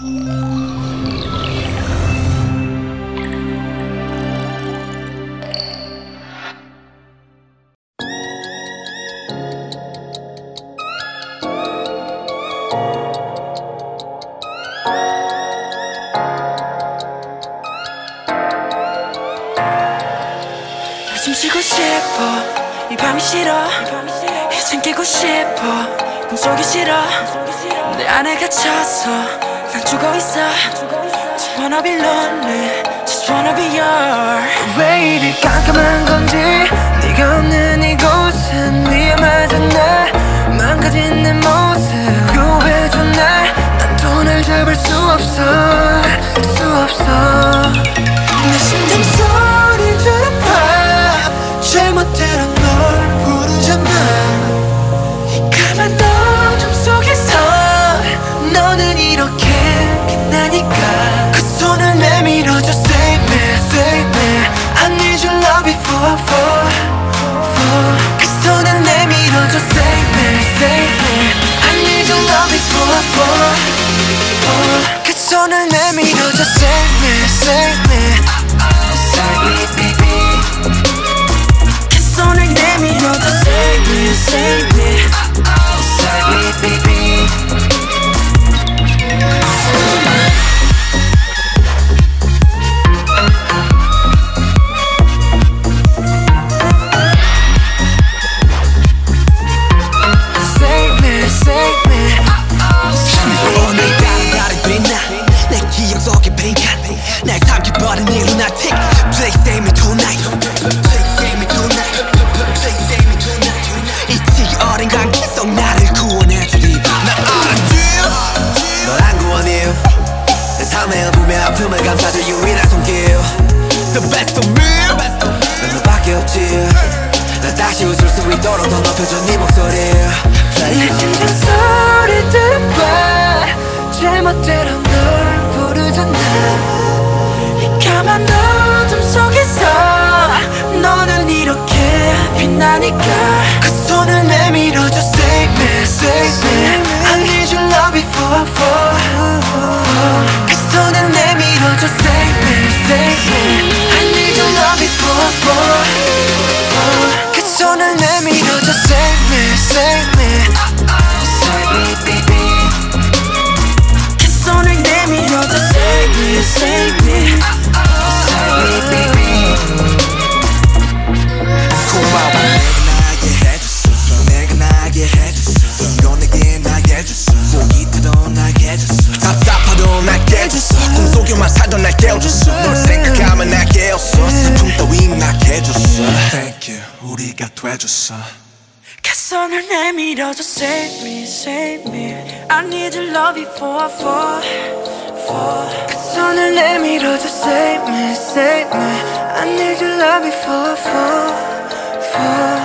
숨 쉬고 싶어. 이 밤이 싫어. 이젠 깨고 싶어. 꿈속이 싫어. 내 안에 갇혀서 난 죽어 있어 Just wanna be lonely Just wanna be yours 왜 이리 깜깜한 건지 아픔을 감싸줄 유일한 손길 The best of me 난 너밖에 없지. 나 다시 웃을 수 있도록 더 높여줘 네 목소리 내 심장 소리 들어봐. 제멋대로 널 부르잖아. 이 까만 어둠 속에서 너는 이렇게 빛나니까. 그 손을 내밀어줘 Save me, save me. I need your love before I fall, 해줬어. 개선을 내밀어줘 Save me, save me. I need your love before I fall, fall. 개선을 내밀어줘 Save me, save me. I need your love before I fall, fall.